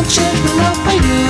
Don't you love for you?